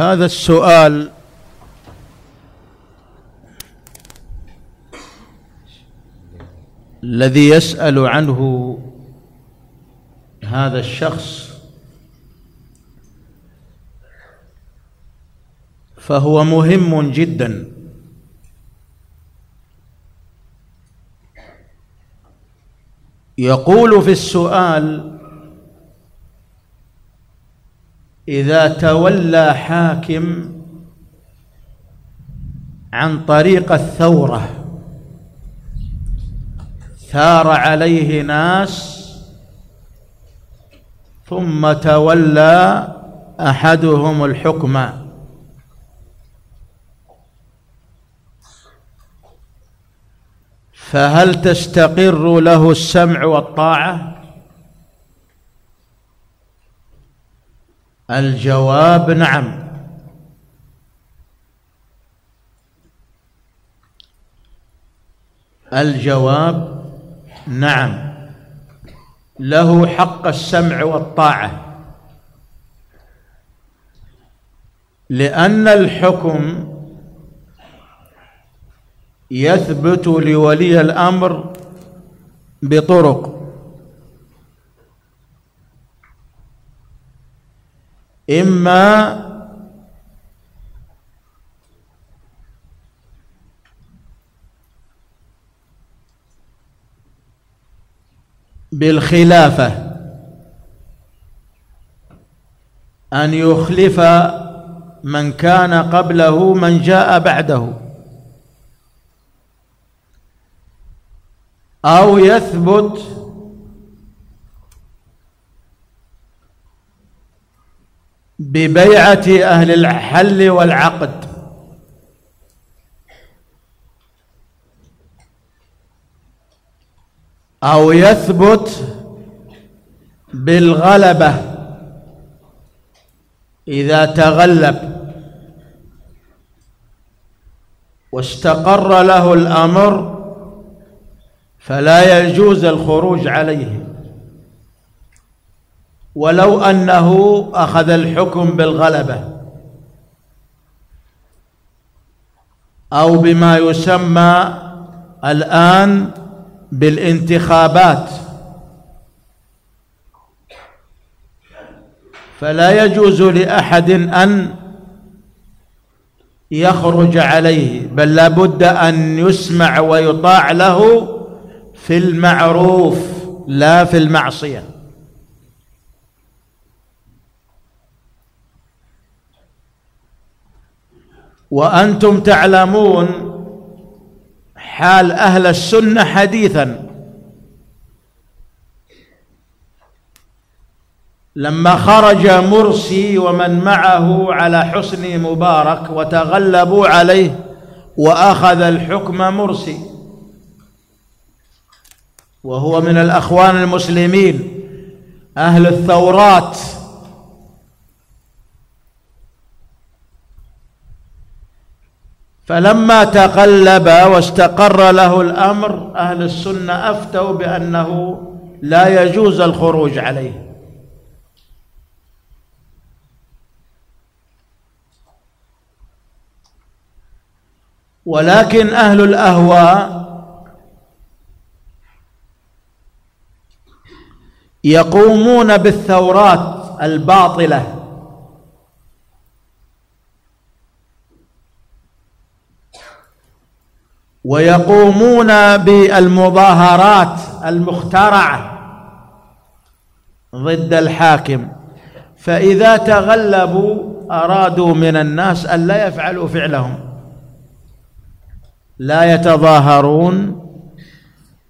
هذا السؤال. الذي يسأل عنه هذا الشخص فهو مهم جدا. يقول في السؤال إذا تولى حاكم عن طريق الثورة ثار عليه ناس ثم تولى أحدهم الحكم. فهل تستقر له السمع والطاعة؟ الجواب نعم. الجواب نعم. له حق السمع والطاعة. لأن الحكم يثبت لولي الأمر بطرق. إما بالخلافة أن يخلف من كان قبله من جاء بعده أو يثبت ببيعة أهل الحل والعقد. أو يثبت بالغلبة إذا تغلب. واستقر له الأمر فلا يجوز الخروج عليه. ولو أنه أخذ الحكم بالغلبة أو بما يسمى الآن بالانتخابات. فلا يجوز لأحد أن يخرج عليه بل لابد أن يسمع ويطاع له في المعروف لا في المعصية. وأنتم تعلمون حال أهل السنة حديثا. لما خرج مرسي ومن معه على حسني مبارك وتغلبوا عليه وأخذ الحكم مرسي. وهو من الأخوان المسلمين أهل الثورات. فلما تقلب واستقر له الأمر أهل السنة أفتوا بأنه لا يجوز الخروج عليه. ولكن أهل الأهواء يقومون بالثورات الباطلة. ويقومون بالمظاهرات المخترعة ضد الحاكم. فإذا تغلبوا أرادوا من الناس أن لا يفعلوا فعلهم. لا يتظاهرون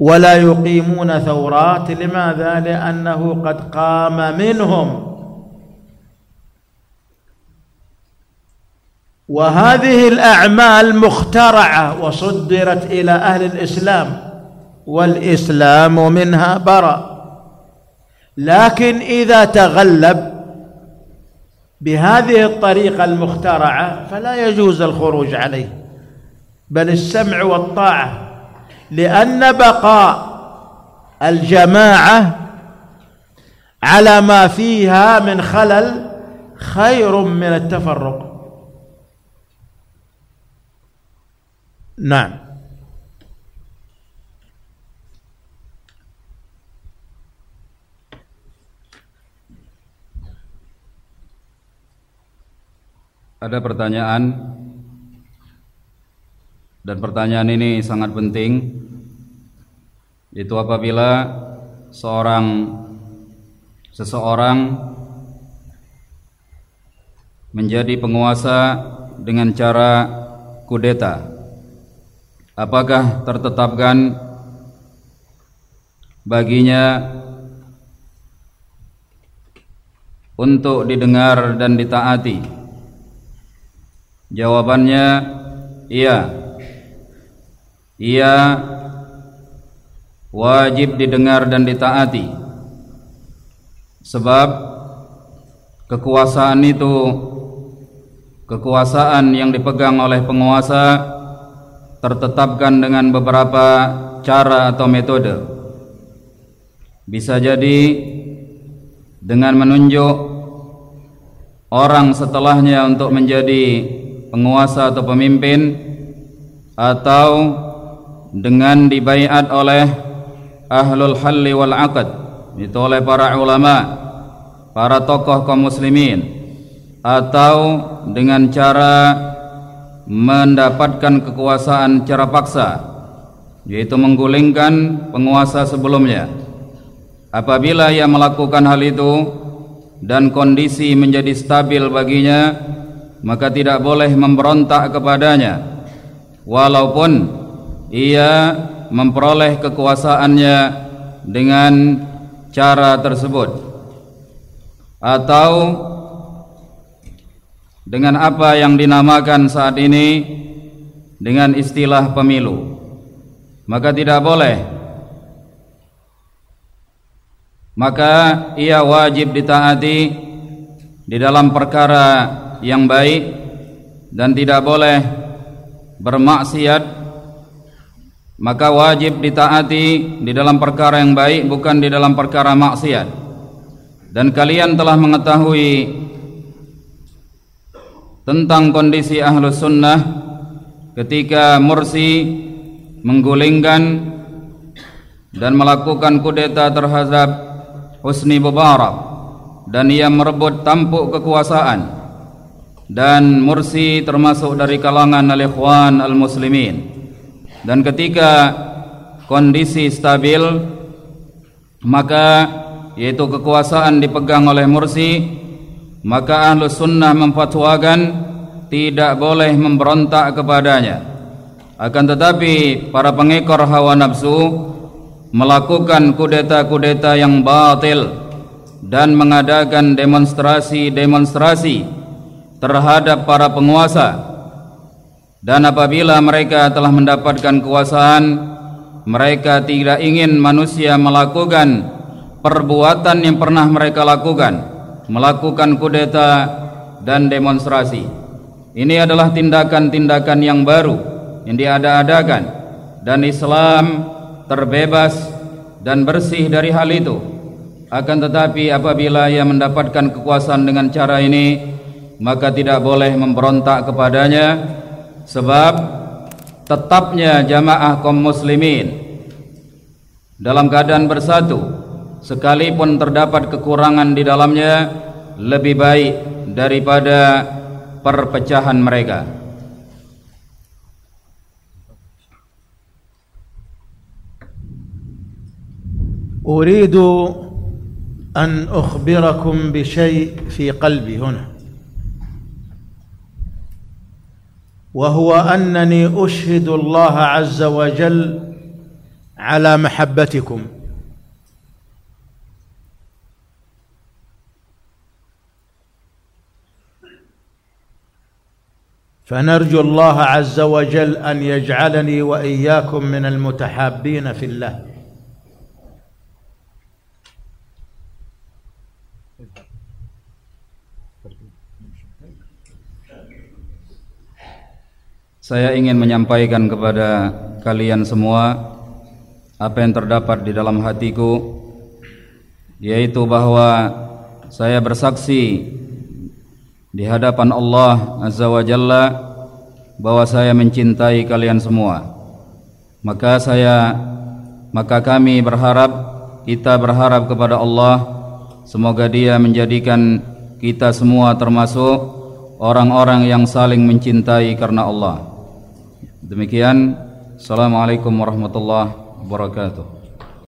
ولا يقيمون ثورات. لماذا؟ لأنه قد قام منهم. وهذه الأعمال مخترعة وصدرت إلى أهل الإسلام والإسلام منها برأ. لكن إذا تغلب بهذه الطريقة المخترعة فلا يجوز الخروج عليه بل السمع والطاعة لأن بقاء الجماعة على ما فيها من خلل خير من التفرق. نعم Ada pertanyaan dan pertanyaan ini sangat penting itu apabila seorang seseorang menjadi penguasa dengan cara kudeta apakah tertetapkan baginya untuk didengar dan ditaati Jawabannya iya. Ia wajib didengar dan ditaati. Sebab kekuasaan itu kekuasaan yang dipegang oleh penguasa tertetapkan dengan beberapa cara atau metode. Bisa jadi dengan menunjuk orang setelahnya untuk menjadi penguasa atau pemimpin atau dengan dibaiat oleh ahlul halli wal aqd itu oleh para ulama para tokoh kaum muslimin atau dengan cara mendapatkan kekuasaan secara paksa yaitu menggulingkan penguasa sebelumnya. Apabila ia melakukan hal itu dan kondisi menjadi stabil baginya maka tidak boleh memberontak kepadanya. Walaupun ia memperoleh kekuasaannya dengan cara tersebut. Atau dengan apa yang dinamakan saat ini? Dengan istilah pemilu. Maka tidak boleh. Maka ia wajib ditaati di dalam perkara yang baik dan tidak boleh bermaksiat. Maka wajib ditaati di dalam perkara yang baik bukan di dalam perkara maksiat. Dan kalian telah mengetahui tentang kondisi ahlus sunnah ketika Mursi menggulingkan dan melakukan kudeta terhadap Husni Mubarak dan ia merebut tampuk kekuasaan dan Mursi termasuk dari kalangan al-ikhwan al-muslimin. Dan ketika kondisi stabil maka yaitu kekuasaan dipegang oleh Mursi maka ahlu sunnah memfatwakan tidak boleh memberontak kepadanya. Akan tetapi para pengekor hawa nafsu melakukan kudeta-kudeta yang batil dan mengadakan demonstrasi-demonstrasi terhadap para penguasa. Dan apabila mereka telah mendapatkan kekuasaan mereka tidak ingin manusia melakukan perbuatan yang pernah mereka lakukan melakukan kudeta dan demonstrasi. Ini adalah tindakan-tindakan yang baru yang diada-adakan dan Islam terbebas dan bersih dari hal itu. Akan tetapi apabila ia mendapatkan kekuasaan dengan cara ini maka tidak boleh memberontak kepadanya sebab tetapnya jamaah kaum muslimin dalam keadaan bersatu sekalipun terdapat kekurangan di dalamnya lebih baik daripada perpecahan mereka أريد أن أخبركم بشيء في قلبي هنا وهو انني اشهد الله عز وجل على محبتكم فنرجو الله عز وجل ان يجعلني واياكم من المتحابين في الله Saya ingin menyampaikan kepada kalian semua apa yang terdapat di dalam hatiku yaitu bahwa saya bersaksi di hadapan Allah Azza wa Jalla bahwa saya mencintai kalian semua. Maka saya maka kami berharap kita berharap kepada Allah semoga Dia menjadikan kita semua termasuk orang-orang yang saling mencintai karena Allah. Demikian Assalamualaikum warahmatullahi wabarakatuh.